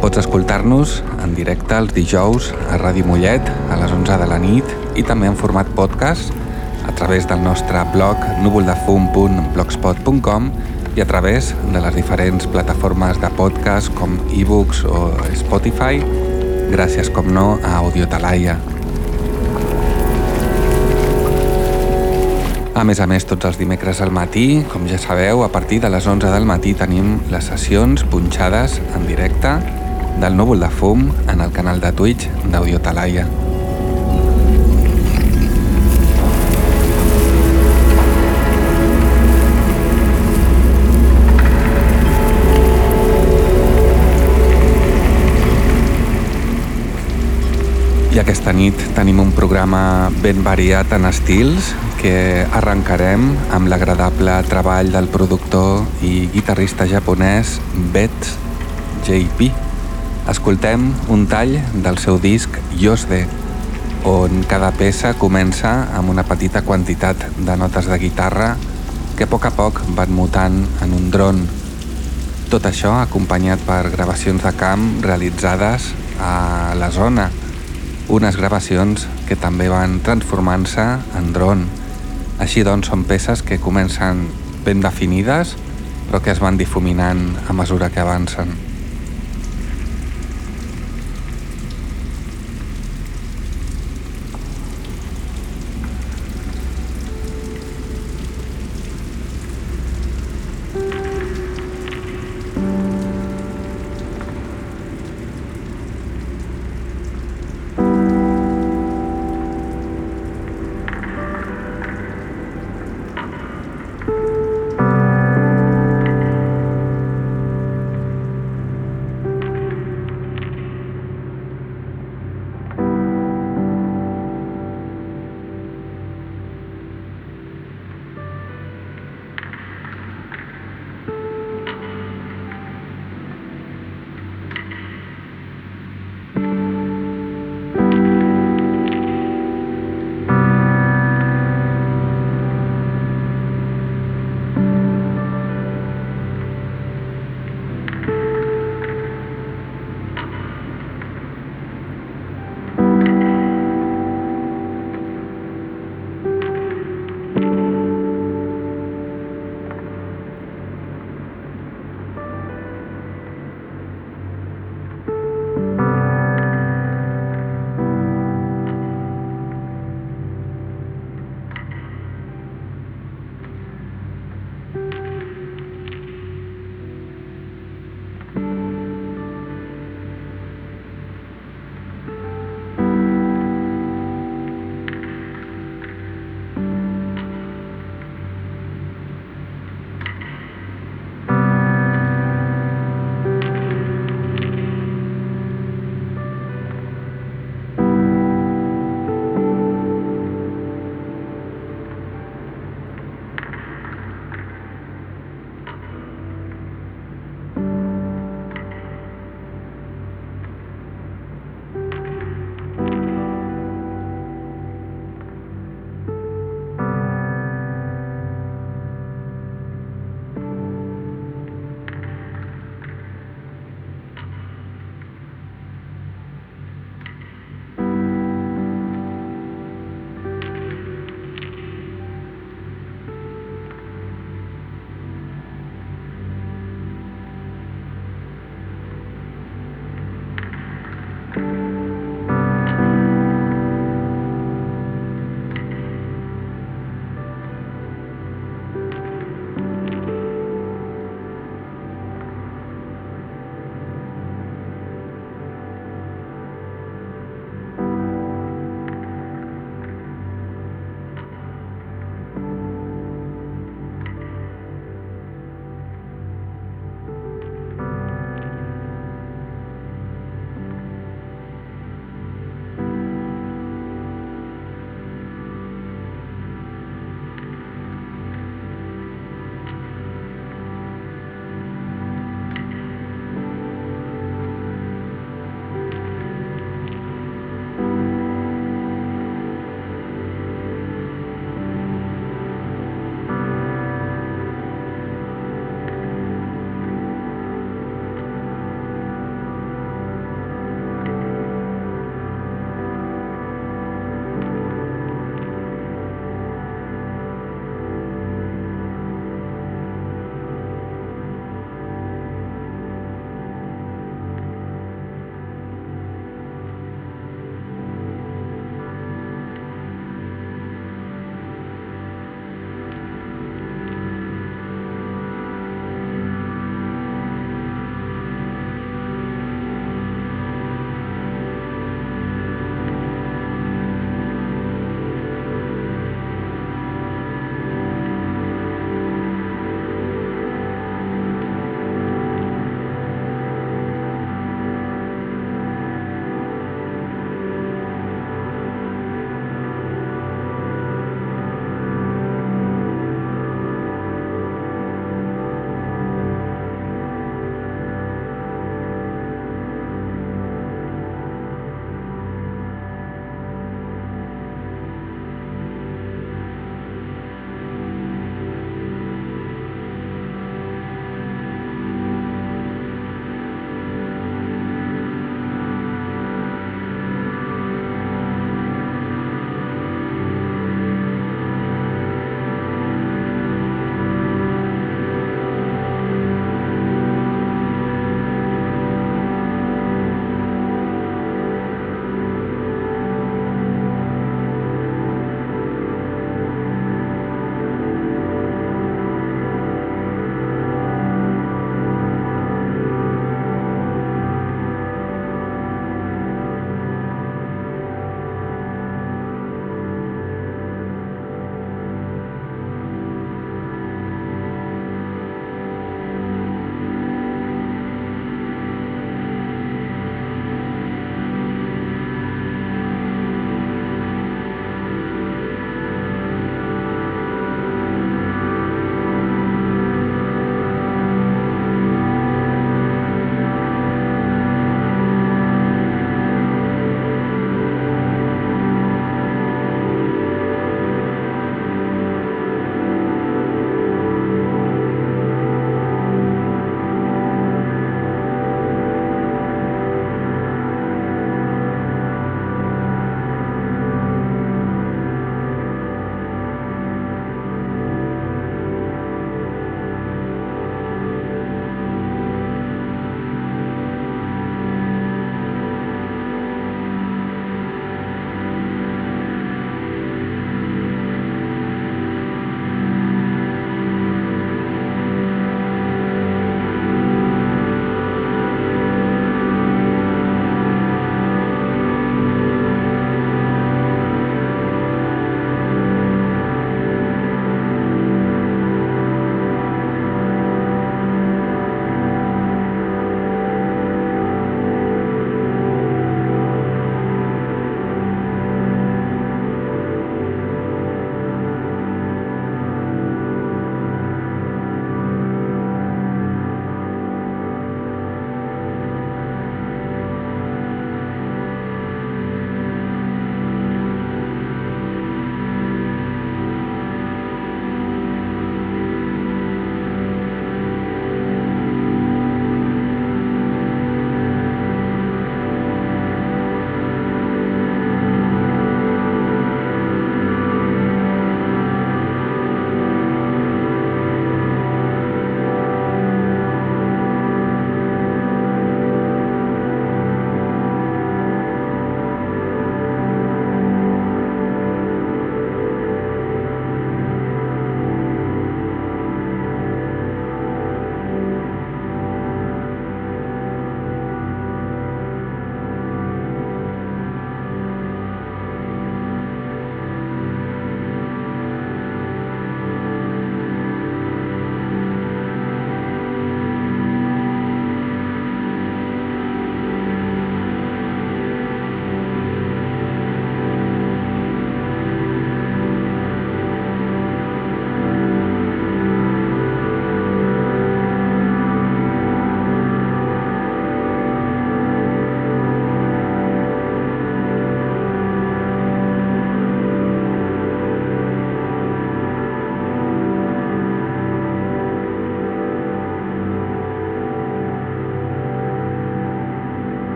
Pots escoltar-nos en directe els dijous a Ràdio Mollet a les 11 de la nit i també en format podcast a través del nostre blog núvoldefum.blogspot.com i a través de les diferents plataformes de podcast com ebooks o Spotify, gràcies com no a Audio Talaia. A més a més, tots els dimecres al matí, com ja sabeu, a partir de les 11 del matí tenim les sessions punxades en directe del núvol de fum en el canal de Twitch d'Audio Talaia. I aquesta nit tenim un programa ben variat en estils que arrencarem amb l'agradable treball del productor i guitarrista japonès Betts JP. Escoltem un tall del seu disc Yosde, on cada peça comença amb una petita quantitat de notes de guitarra que a poc a poc van mutant en un dron. Tot això acompanyat per gravacions de camp realitzades a la zona, unes gravacions que també van transformant-se en dron. Així doncs són peces que comencen ben definides però que es van difuminant a mesura que avancen.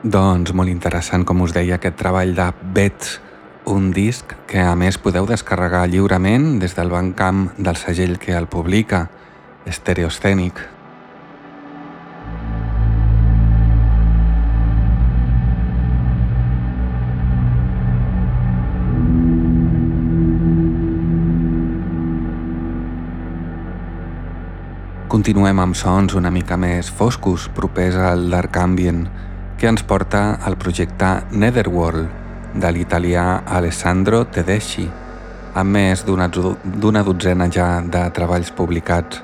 Doncs molt interessant, com us deia, aquest treball de Bets, un disc que a més podeu descarregar lliurement des del bancamp del segell que el publica, Stereoscenic. Continuem amb sons una mica més foscos, propers al Dark Ambient, que ens porta al projecte Netherworld, de l'italià Alessandro Tedeschi, amb més d'una dotzena ja de treballs publicats.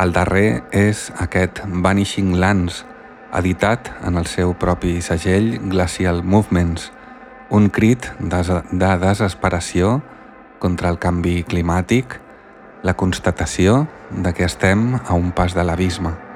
El darrer és aquest Vanishing Lands, editat en el seu propi segell Glacial Movements, un crit de desesperació contra el canvi climàtic la constatació de que estem a un pas de l'abisme.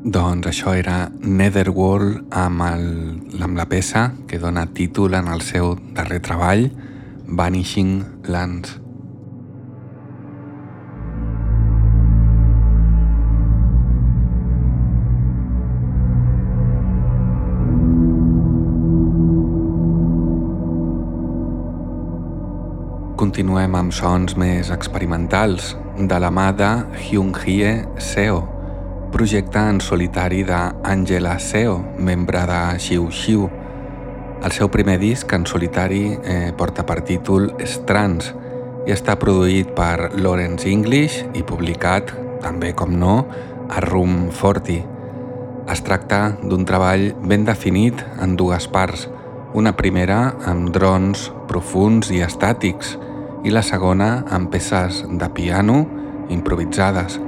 Doncs això era Netherworld amb, el, amb la peça que dona títol en el seu darrer treball, Vanishing Lands. Continuem amb sons més experimentals, de la mà de Hyunghye Seo, projecte en solitari d'Angela Seo, membre de Xiu Xiu. El seu primer disc en solitari eh, porta per títol Strands i està produït per Lawrence English i publicat, també com no, a Room 40. Es tracta d'un treball ben definit en dues parts, una primera amb drons profuns i estàtics i la segona amb peces de piano improvisades,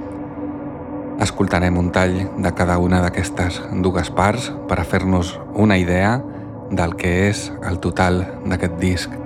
Escoltarem un tall de cada una d'aquestes dues parts per a fer-nos una idea del que és el total d'aquest disc.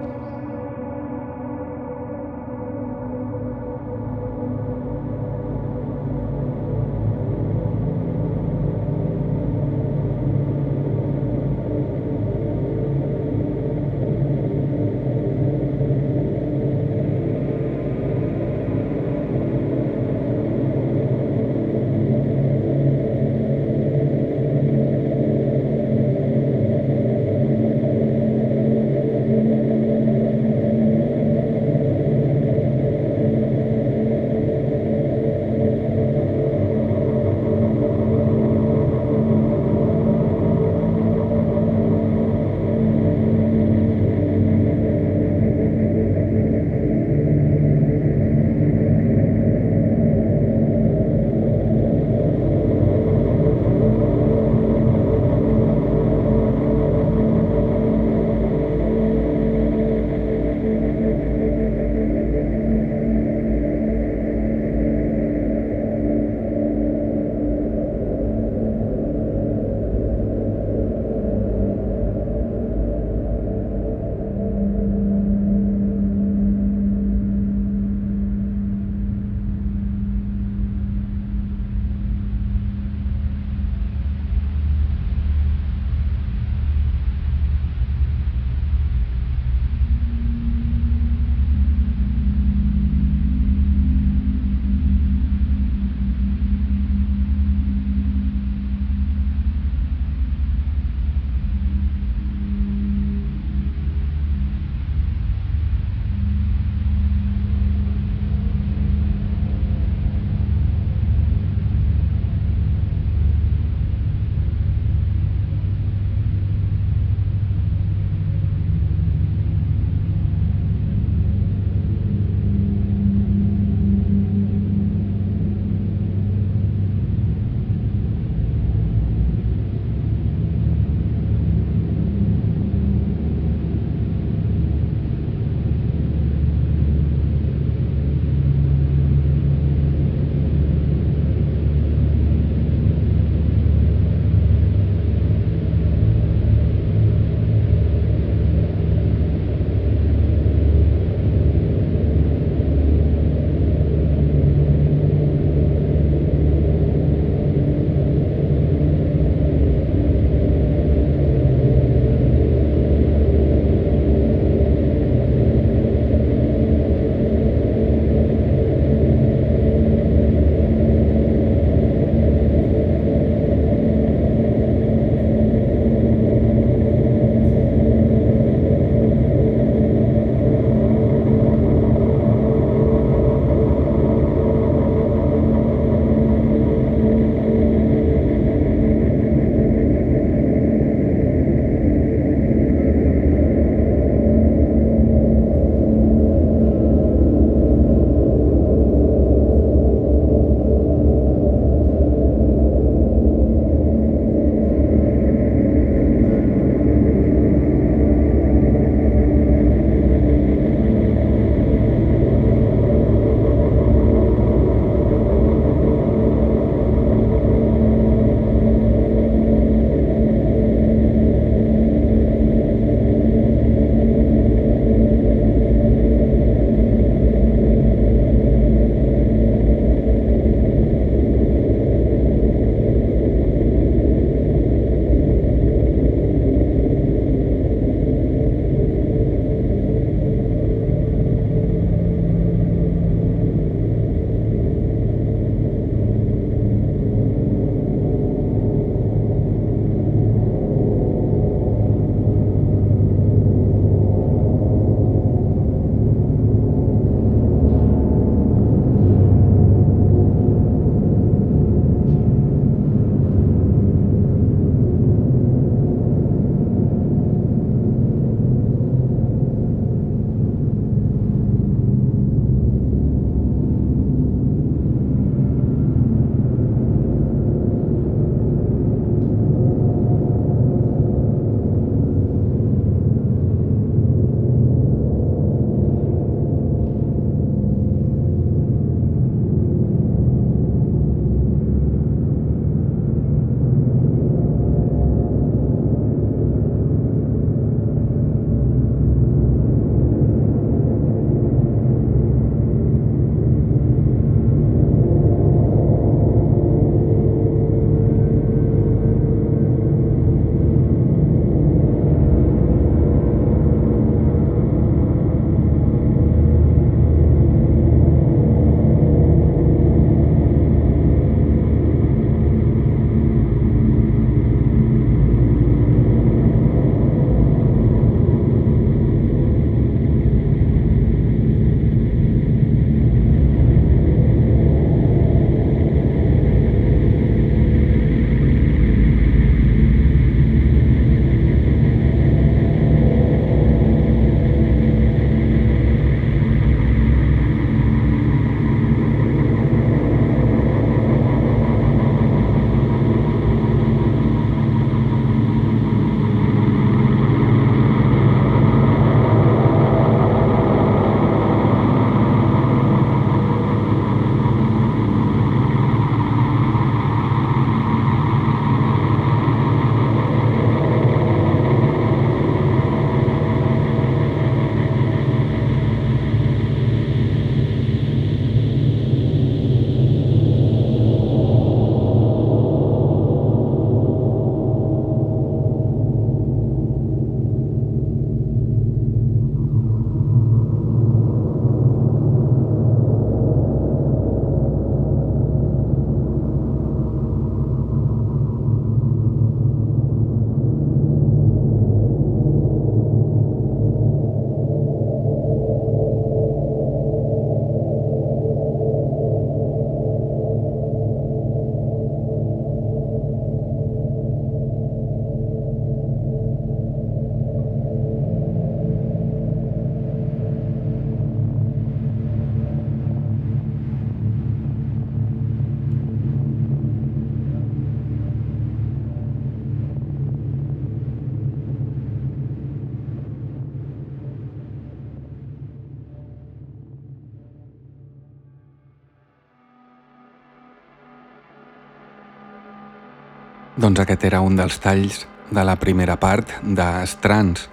Doncs aquest era un dels talls de la primera part de Strands,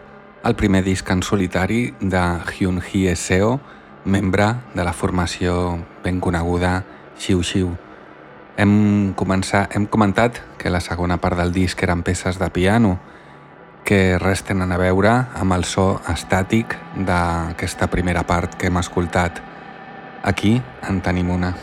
el primer disc en solitari de Hyun Hye Seo, membre de la formació ben coneguda Xiu Xiu. Hem, començat, hem comentat que la segona part del disc eren peces de piano, que res tenen a veure amb el so estàtic d'aquesta primera part que hem escoltat. Aquí en tenim una.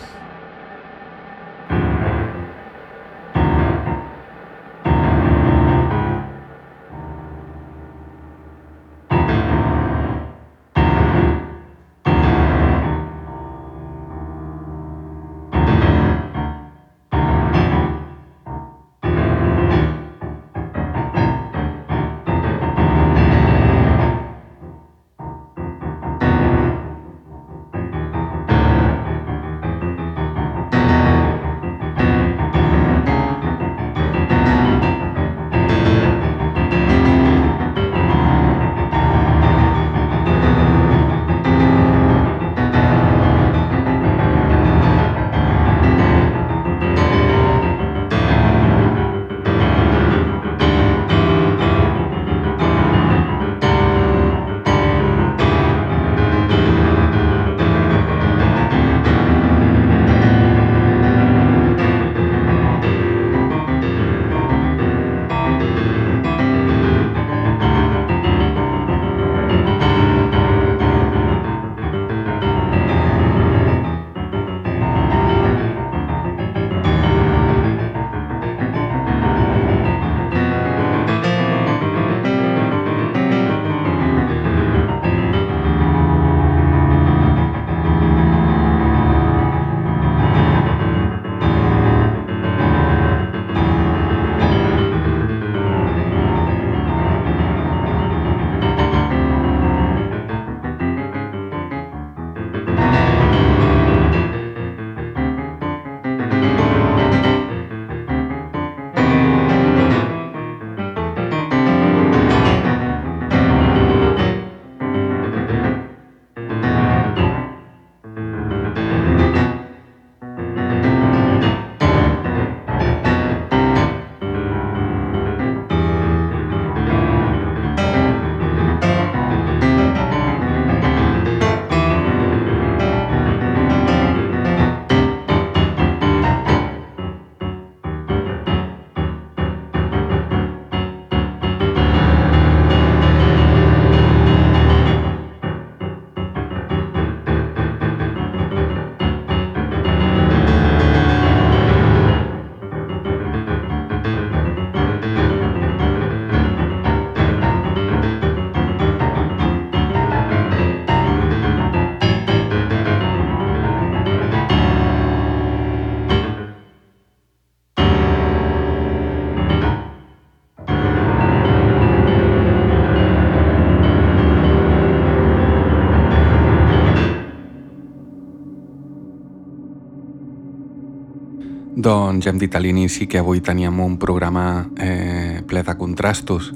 Doncs ja hem dit a l'inici que avui teníem un programa eh, ple de contrastos.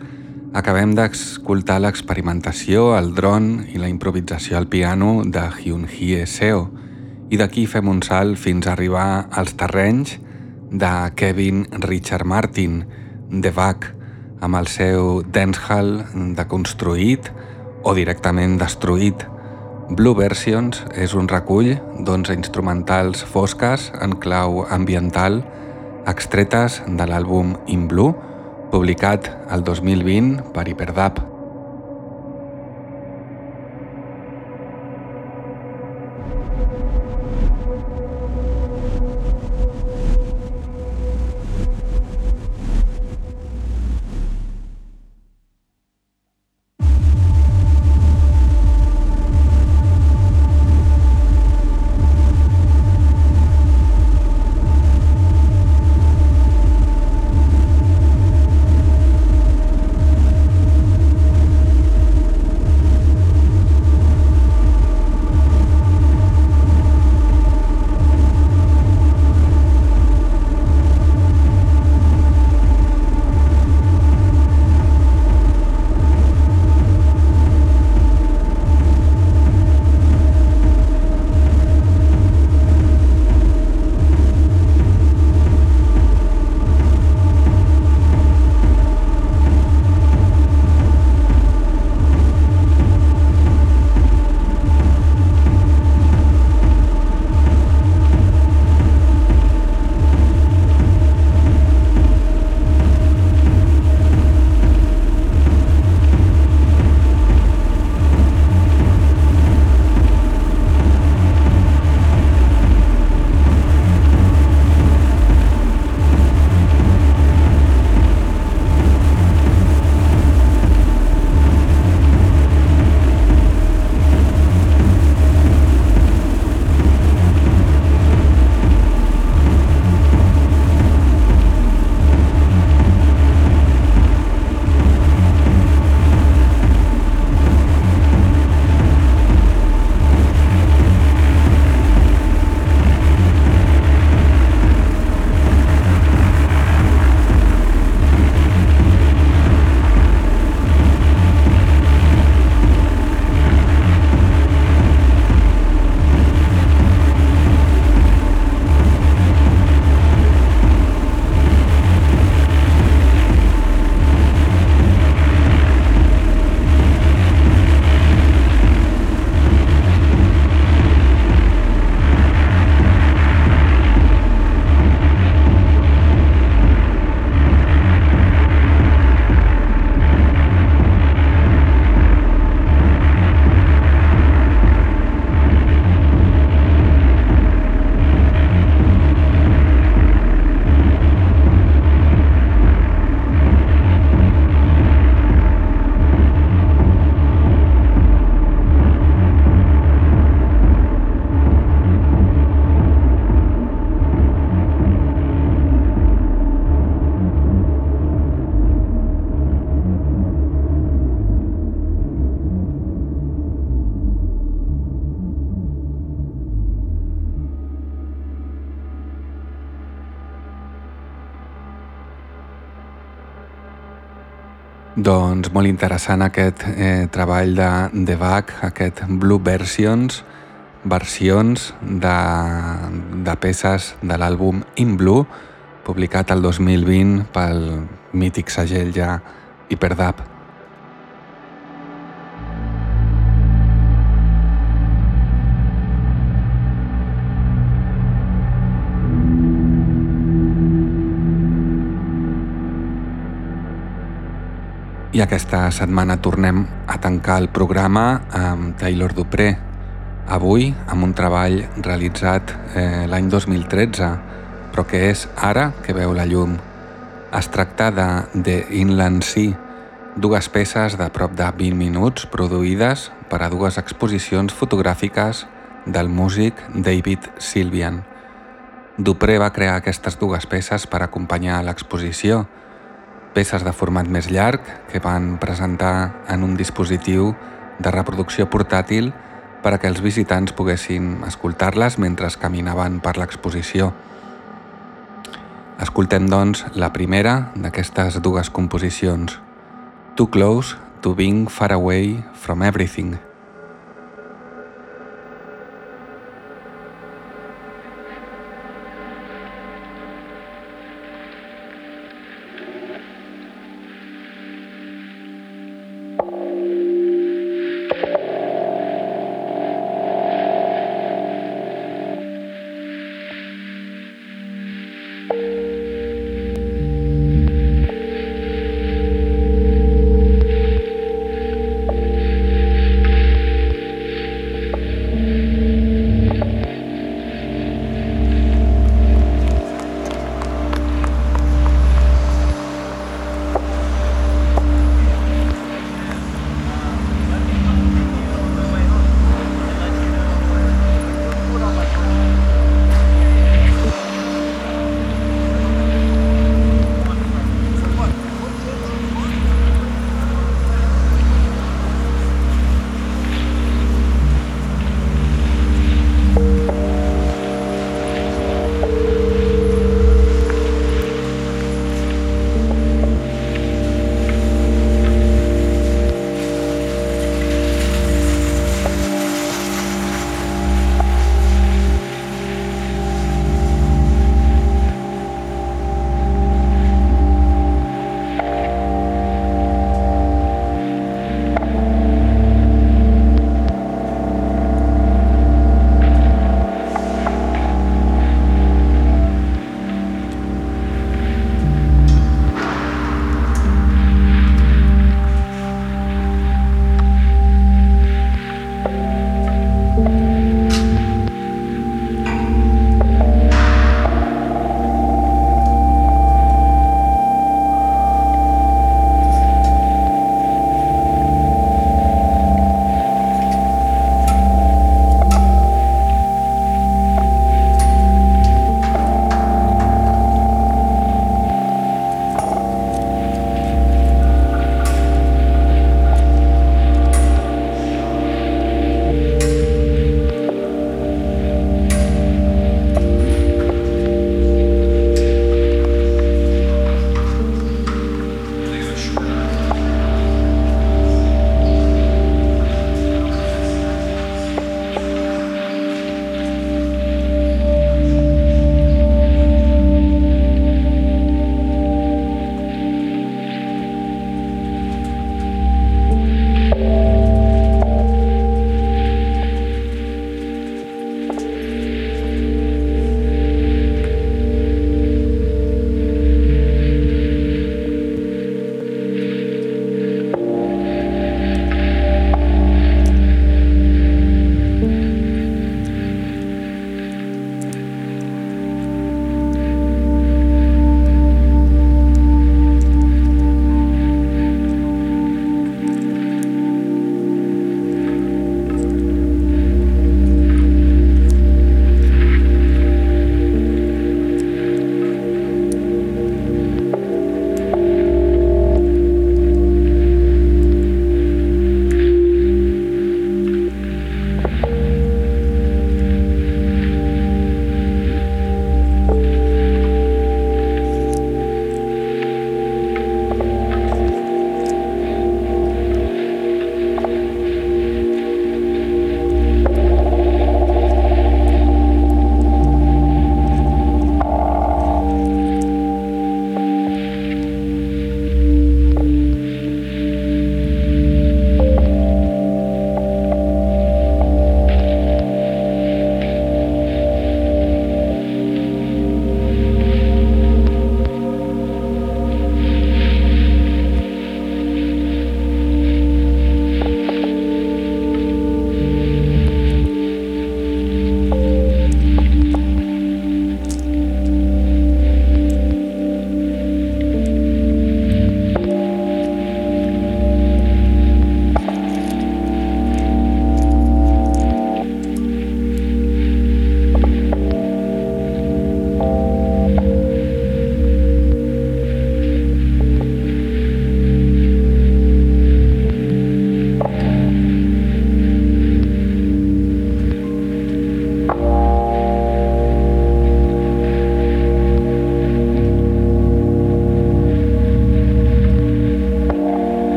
Acabem d'escoltar l'experimentació, el dron i la improvisació al piano de Hyun-Hye Seo i d'aquí fem un salt fins a arribar als terrenys de Kevin Richard Martin, de Bach, amb el seu dancehall deconstruït o directament destruït, Blue Versions és un recull d'onze instrumentals fosques en clau ambiental extretes de l'àlbum In Blue, publicat el 2020 per Hyperdub. Doncs molt interessant aquest eh, treball de, de Bach, aquest Blue Versions, versions de, de peces de l'àlbum In Blue, publicat el 2020 pel mític segell ja Hyperdub. I aquesta setmana tornem a tancar el programa amb Taylor Dupré, avui amb un treball realitzat eh, l'any 2013, però que és ara que veu la llum. Es tracta de The Inland Sea, dues peces de prop de 20 minuts produïdes per a dues exposicions fotogràfiques del músic David Sylvian. Dupré va crear aquestes dues peces per acompanyar l'exposició, peces de format més llarg que van presentar en un dispositiu de reproducció portàtil per a que els visitants poguessin escoltar-les mentre caminaven per l'exposició. Escoltem, doncs, la primera d'aquestes dues composicions, Too Close to Being Far Away from Everything.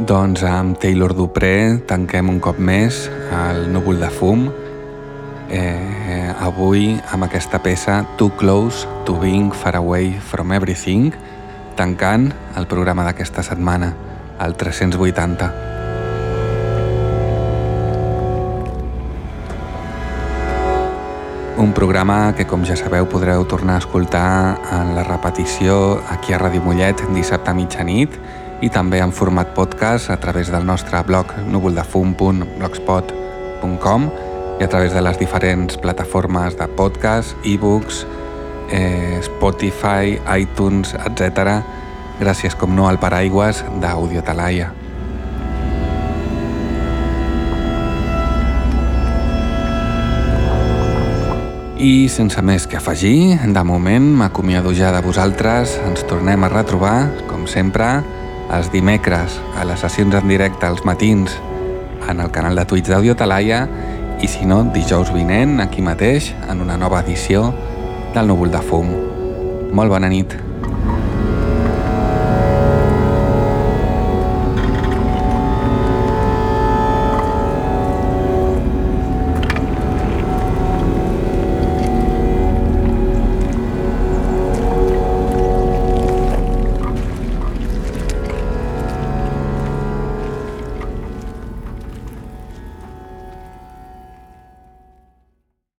Doncs amb Taylor Dupré tanquem un cop més el núvol de fum. Eh, avui amb aquesta peça Too Close to Being Far Away From Everything, tancant el programa d'aquesta setmana, el 380. Un programa que, com ja sabeu, podreu tornar a escoltar en la repetició aquí a Ràdio Mollet dissabte a mitjanit i també en format podcast a través del nostre blog núvoldefum.blogspot.com i a través de les diferents plataformes de podcast, e-books, eh, Spotify, iTunes, etc. Gràcies, com no, al paraigües d'Audio Talaia. I sense més que afegir, de moment m'acomiado ja de vosaltres, ens tornem a retrobar, com sempre, els dimecres a les sessions en directe als matins en el canal de Twitch d'Audio Talaia i si no, dijous vinent aquí mateix en una nova edició del Núvol de Fum. Molt bona nit.